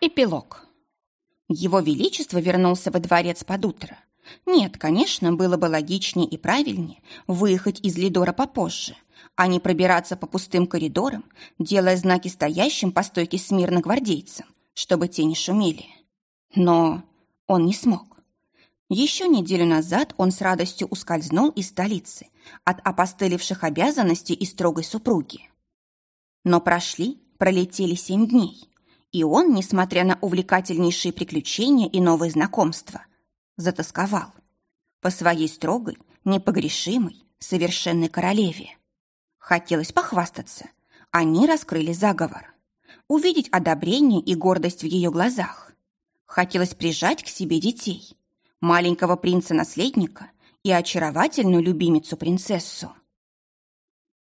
Эпилог. Его Величество вернулся во дворец под утро. Нет, конечно, было бы логичнее и правильнее выехать из Лидора попозже, а не пробираться по пустым коридорам, делая знаки стоящим по стойке смирно гвардейцам, чтобы те не шумели. Но он не смог. Еще неделю назад он с радостью ускользнул из столицы от опостылевших обязанностей и строгой супруги. Но прошли, пролетели семь дней, и он, несмотря на увлекательнейшие приключения и новые знакомства, затасковал по своей строгой, непогрешимой, совершенной королеве. Хотелось похвастаться. Они раскрыли заговор. Увидеть одобрение и гордость в ее глазах. Хотелось прижать к себе детей. Маленького принца-наследника и очаровательную любимицу-принцессу.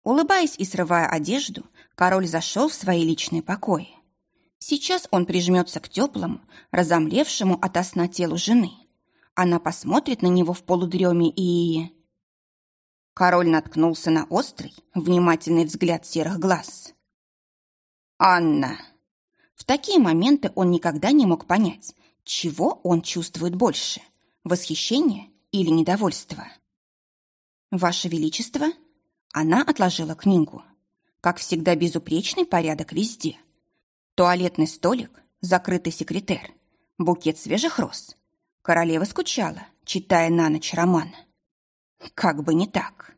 Улыбаясь и срывая одежду, король зашел в свои личные покои. Сейчас он прижмется к теплому, разомлевшему ото сна телу жены. Она посмотрит на него в полудреме и... Король наткнулся на острый, внимательный взгляд серых глаз. «Анна!» В такие моменты он никогда не мог понять, чего он чувствует больше – восхищение или недовольство. «Ваше Величество?» Она отложила книгу. Как всегда, безупречный порядок везде – Туалетный столик, закрытый секретер, букет свежих роз. Королева скучала, читая на ночь роман. Как бы не так.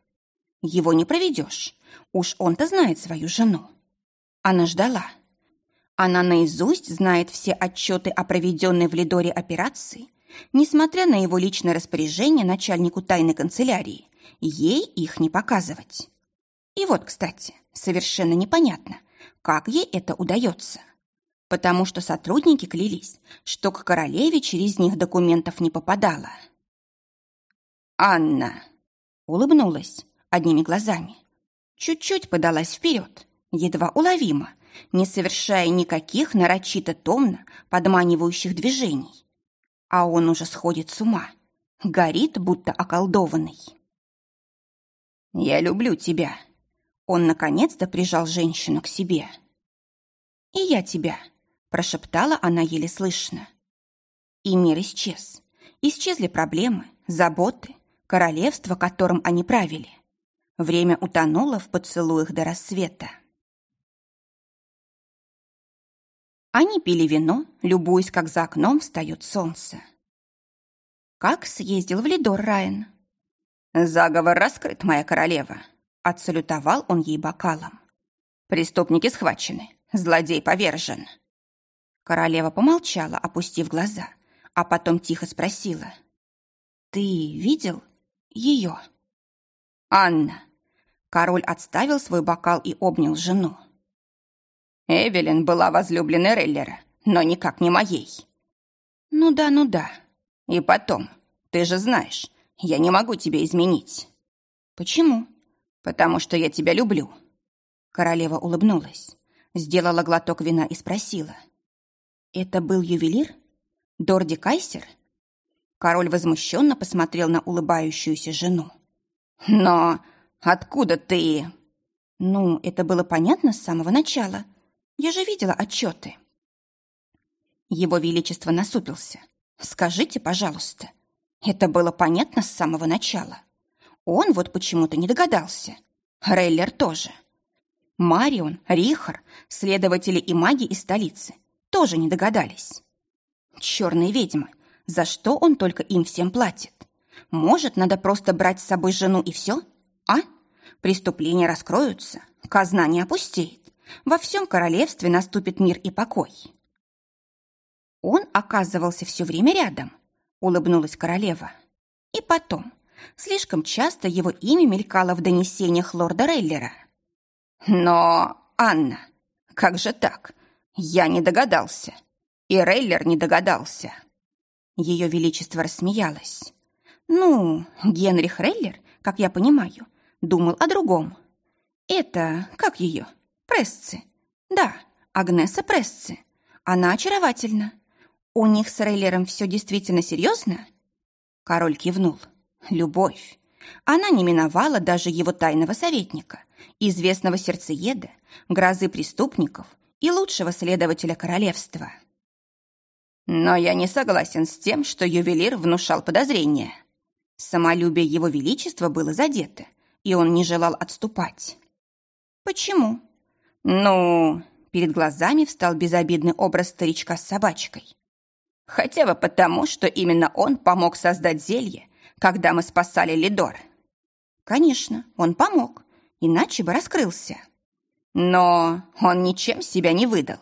Его не проведешь. Уж он-то знает свою жену. Она ждала. Она наизусть знает все отчеты о проведенной в Лидоре операции. Несмотря на его личное распоряжение начальнику тайной канцелярии, ей их не показывать. И вот, кстати, совершенно непонятно, как ей это удается? Потому что сотрудники клялись, что к королеве через них документов не попадало. «Анна!» Улыбнулась одними глазами. Чуть-чуть подалась вперед, едва уловимо, не совершая никаких нарочито томно подманивающих движений. А он уже сходит с ума, горит, будто околдованный. «Я люблю тебя», он наконец-то прижал женщину к себе. «И я тебя», – прошептала она еле слышно. И мир исчез. Исчезли проблемы, заботы, королевство, которым они правили. Время утонуло в поцелуях до рассвета. Они пили вино, любуясь, как за окном встает солнце. Как съездил в Лидор Райан? Заговор раскрыт, моя королева. Отсалютовал он ей бокалом. «Преступники схвачены, злодей повержен». Королева помолчала, опустив глаза, а потом тихо спросила. «Ты видел ее?» «Анна». Король отставил свой бокал и обнял жену. «Эвелин была возлюбленной Реллера, но никак не моей». «Ну да, ну да. И потом, ты же знаешь, я не могу тебе изменить». «Почему?» «Потому что я тебя люблю». Королева улыбнулась, сделала глоток вина и спросила. «Это был ювелир? Дорди Кайсер?» Король возмущенно посмотрел на улыбающуюся жену. «Но откуда ты...» «Ну, это было понятно с самого начала. Я же видела отчеты». Его Величество насупился. «Скажите, пожалуйста, это было понятно с самого начала?» Он вот почему-то не догадался. Рейлер тоже. Марион, Рихар, следователи и маги из столицы тоже не догадались. Черные ведьмы, за что он только им всем платит? Может, надо просто брать с собой жену и все? А? Преступления раскроются, казна не опустеет. Во всем королевстве наступит мир и покой. Он оказывался все время рядом, улыбнулась королева. И потом, Слишком часто его имя мелькало в донесениях лорда Рейлера. Но, Анна, как же так? Я не догадался. И Рейлер не догадался. Ее Величество рассмеялось. Ну, Генрих Рейлер, как я понимаю, думал о другом. Это, как ее, Прессы. Да, Агнеса Прессы. Она очаровательна. У них с Рейлером все действительно серьезно? Король кивнул. Любовь. Она не миновала даже его тайного советника, известного сердцееда, грозы преступников и лучшего следователя королевства. Но я не согласен с тем, что ювелир внушал подозрения. Самолюбие его величества было задето, и он не желал отступать. Почему? Ну, перед глазами встал безобидный образ старичка с собачкой. Хотя бы потому, что именно он помог создать зелье, когда мы спасали Лидор. Конечно, он помог, иначе бы раскрылся. Но он ничем себя не выдал,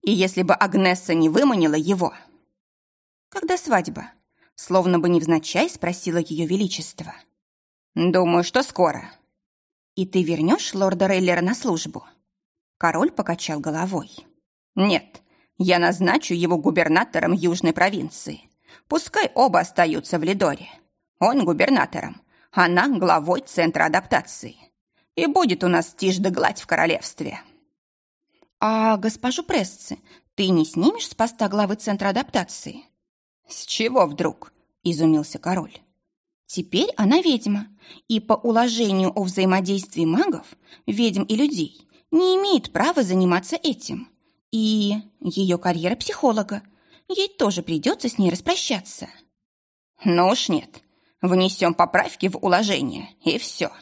и если бы Агнесса не выманила его... Когда свадьба? Словно бы невзначай спросила ее величество. Думаю, что скоро. И ты вернешь лорда Рейлера на службу? Король покачал головой. Нет, я назначу его губернатором южной провинции. Пускай оба остаются в Лидоре. Он губернатором, она главой центра адаптации. И будет у нас тишь да гладь в королевстве. А госпожу Прессы ты не снимешь с поста главы центра адаптации? «С чего вдруг?» – изумился король. «Теперь она ведьма, и по уложению о взаимодействии магов, ведьм и людей не имеет права заниматься этим. И ее карьера психолога. Ей тоже придется с ней распрощаться». «Ну уж нет. Внесем поправки в уложение, и все.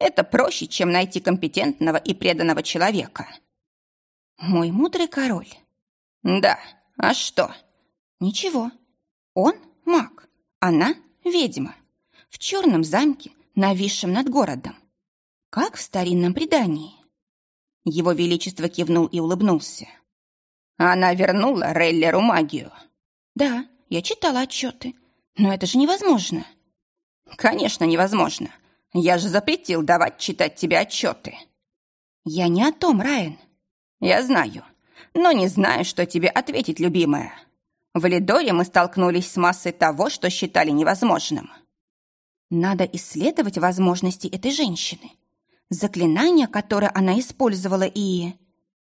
Это проще, чем найти компетентного и преданного человека». «Мой мудрый король». «Да, а что?» «Ничего. Он маг, она ведьма. В черном замке, нависшем над городом. Как в старинном предании. Его Величество кивнул и улыбнулся. Она вернула Рейлеру магию. Да, я читала отчеты, но это же невозможно. Конечно, невозможно. Я же запретил давать читать тебе отчеты. Я не о том, Райан. Я знаю, но не знаю, что тебе ответить, любимая. В Лидоре мы столкнулись с массой того, что считали невозможным. Надо исследовать возможности этой женщины. Заклинание, которое она использовала, и...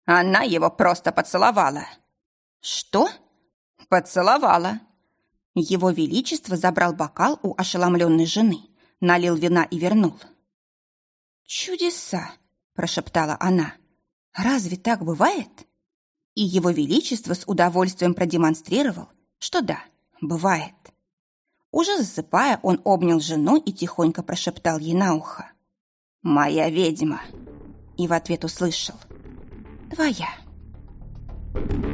Она его просто поцеловала. Что? Поцеловала. Его Величество забрал бокал у ошеломленной жены, налил вина и вернул. «Чудеса!» – прошептала она. «Разве так бывает?» И его величество с удовольствием продемонстрировал, что да, бывает. Уже засыпая, он обнял жену и тихонько прошептал ей на ухо. «Моя ведьма!» И в ответ услышал. «Твоя!» Thank you.